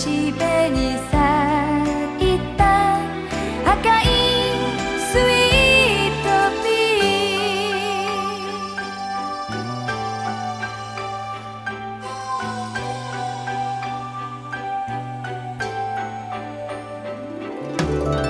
岸辺赤いスイートピー。